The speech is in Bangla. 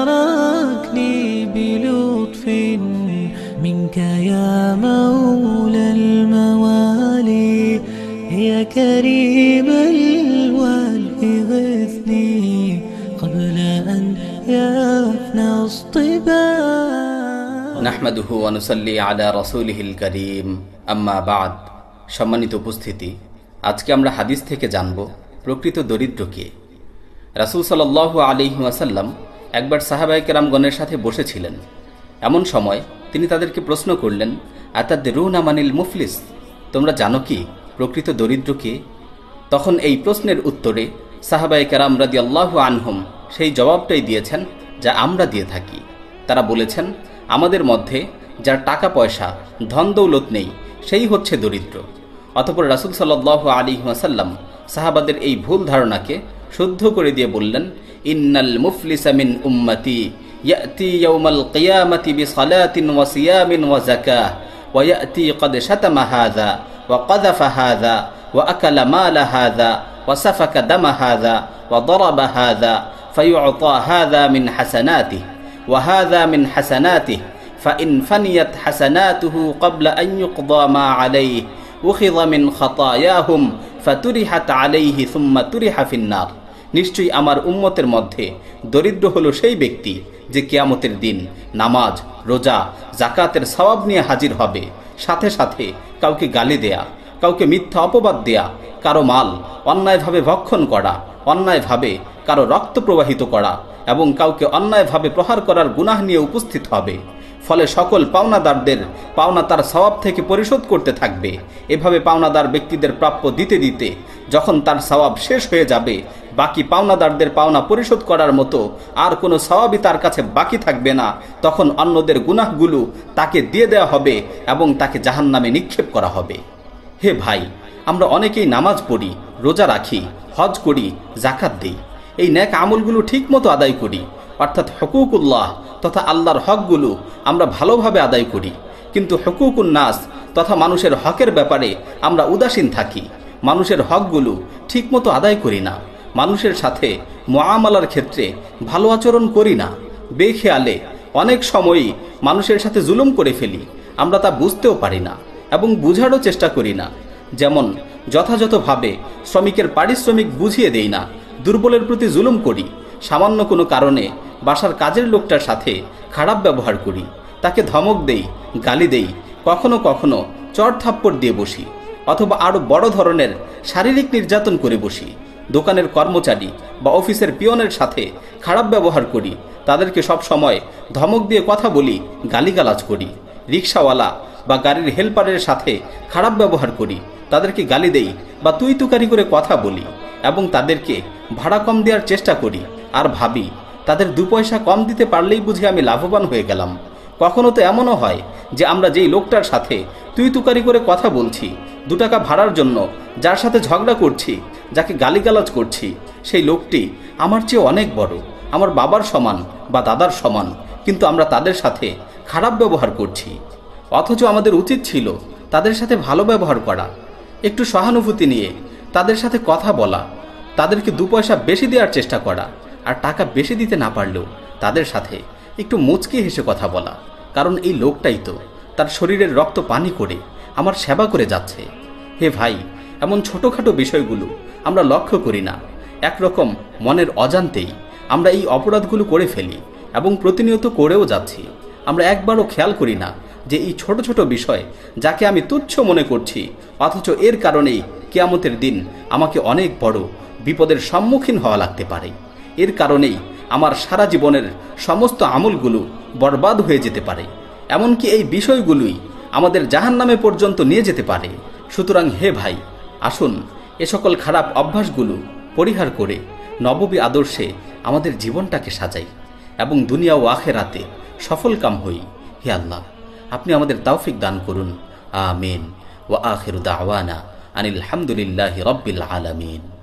فتداركني بلطف منك يا مولى الموالي يا كريم الوالد غثني قبل أن يفنى اصطباع নাহমাদুহু অনুসল্লি আলা রসুলহিল করিম আম্মা বাদ সম্মানিত উপস্থিতি আজকে আমরা হাদিস থেকে জানব প্রকৃত দরিদ্র কে রাসুল সাল আলী ওয়াসাল্লাম একবার সাহাবাইকেরামগণের সাথে বসেছিলেন। এমন সময় তিনি তাদেরকে প্রশ্ন করলেন আতাদ রুন আমানিল মুফলিস? তোমরা জানো কি, প্রকৃত দরিদ্র কে? তখন এই প্রশ্নের উত্তরে সাহাবাই কেরাম রাদি আল্লাহ আনহুম সেই জবাবটাই দিয়েছেন, যা আমরা দিয়ে থাকি। তারা বলেছেন, আমাদের মধ্যে যার টাকা পয়সা ধন দৌলত নেই, সেই হচ্ছে দরিদ্র। অতপর রাসুল সাল্লাহ আলী সাহাবাদের এই ভুল ধারণাকে শুদ্ধ করে দিয়ে বললেন ইন্নাল মুফলিসামিন উম্মতি ইয়াতি ইয়াউমাল কিয়ামাতি বিসালাতিন ওয়া সিয়ামিন ওয়া যাকাহ ওয়া ইয়াতি قد شتم هذا وقذف هذا وأكل مال هذا وسفك دم هذا وضرب هذا فيعطى هذا من حسناته وهذا من حسناته فإن فنيت حسناته قبل أن يقضى ما عليه أخذ من خطاياهم فترحت عليه ثم ترح في النار নিশ্চয়ই আমার উম্মতের মধ্যে দরিদ্র হলো সেই ব্যক্তি যে কেয়ামতের দিন নামাজ, রোজা জাকাতের সওয়াব নিয়ে হাজির হবে। সাথে সাথে কাউকে গালি দেয়া, কাউকে মিথ্যা অপবাদ দেয়া, কারও মাল অন্যায়ভাবে ভক্ষণ করা, অন্যায়ভাবে কারও রক্ত প্রবাহিত করা এবং কাউকে অন্যায়ভাবে প্রহার করার গুনাহ নিয়ে উপস্থিত হবে। ফলে সকল পাওনাদারদের পাওনা তার স্বভাব থেকে পরিশোধ করতে থাকবে। এভাবে পাওনাদার ব্যক্তিদের প্রাপ্য দিতে দিতে যখন তার স্বভাব শেষ হয়ে যাবে, বাকি পাওনাদারদের পাওনা পরিশোধ করার মতো আর কোনো স্বভাবই তার কাছে বাকি থাকবে না। তখন অন্যদের গুনাহগুলো তাকে দিয়ে দেওয়া হবে এবং তাকে জাহান নামে নিক্ষেপ করা হবে। হে ভাই, আমরা অনেকেই নামাজ পড়ি, রোজা রাখি, হজ করি জাকাত দিই। এই ন্যাক আমলগুলো ঠিক মতো আদায় করি। অর্থাৎ হকুকুল্লাহ তথা আল্লাহর হকগুলো আমরা ভালোভাবে আদায় করি। কিন্তু হকুকুন নাস তথা মানুষের হকের ব্যাপারে আমরা উদাসীন থাকি। মানুষের হকগুলো ঠিকমতো আদায় করি না। মানুষের সাথে মোয়ামালার ক্ষেত্রে ভালো আচরণ করি না। বেখেয়ালে অনেক সময়ই মানুষের সাথে জুলুম করে ফেলি। আমরা তা বুঝতেও পারি না এবং বুঝারও চেষ্টা করি না। যেমন যথাযথভাবে শ্রমিকের পারিশ্রমিক বুঝিয়ে দেই না, দুর্বলের প্রতি জুলুম করি। সামান্য কোনো কারণে বাসার কাজের লোকটার সাথে খারাপ ব্যবহার করি। তাকে ধমক দেই, গালি দেই, কখনো কখনো চর থাপ্পড় দিয়ে বসি, অথবা আরও বড় ধরনের শারীরিক নির্যাতন করে বসি। দোকানের কর্মচারী বা অফিসের পিয়নের সাথে খারাপ ব্যবহার করি, তাদেরকে সব সময় ধমক দিয়ে কথা বলি, গালিগালাজ করি। রিক্সাওয়ালা বা গাড়ির হেল্পারের সাথে খারাপ ব্যবহার করি, তাদেরকে গালি দেই বা তুই তুকারি করে কথা বলি এবং তাদেরকে ভাড়া কম দেওয়ার চেষ্টা করি। আর ভাবি, তাদের দু পয়সা কম দিতে পারলেই বুঝি আমি লাভবান হয়ে গেলাম। কখনো তো এমনও হয় যে আমরা যেই লোকটার সাথে তুই তুকারি করে কথা বলছি দু টাকা ভাড়ার জন্য যার সাথে ঝগড়া করছি, যাকে গালিগালাজ করছি, সেই লোকটি আমার চেয়ে অনেক বড়, আমার বাবার সমান বা দাদার সমান, কিন্তু আমরা তাদের সাথে খারাপ ব্যবহার করছি। অথচ আমাদের উচিত ছিল তাদের সাথে ভালো ব্যবহার করা। একটু সহানুভূতি নিয়ে তাদের সাথে কথা বলা, তাদেরকে দু পয়সা বেশি দেওয়ার চেষ্টা করা। আর টাকা বেশি দিতে না পারলেও তাদের সাথে একটু মুচকি হেসে কথা বলা। কারণ এই লোকটাই তো তার শরীরের রক্ত পানি করে আমার সেবা করে যাচ্ছে। হে ভাই, এমন ছোটোখাটো বিষয়গুলো আমরা লক্ষ্য করি না। একরকম মনের অজান্তেই আমরা এই অপরাধগুলো করে ফেলি এবং প্রতিনিয়ত করেও যাচ্ছি। আমরা একবারও খেয়াল করি না যে এই ছোট ছোট বিষয় যাকে আমি তুচ্ছ মনে করছি, অথচ এর কারণেই কেয়ামতের দিন আমাকে অনেক বড় বিপদের সম্মুখীন হওয়া লাগতে পারে। এর কারণেই আমার সারা জীবনের সমস্ত আমলগুলো বরবাদ হয়ে যেতে পারে। এমনকি এই বিষয়গুলোই আমাদের জাহান নামে পর্যন্ত নিয়ে যেতে পারে। সুতরাং হে ভাই, আসুন এ সকল খারাপ অভ্যাসগুলো পরিহার করে নববী আদর্শে আমাদের জীবনটাকে সাজাই এবং দুনিয়া ও সফল কাম হই। হে আল্লাহ, আপনি আমাদের তৌফিক দান করুন। আমিন। ও আখির দাওয়ানা আনিল হামদুলিল্লাহ রব্বিল আলামিন।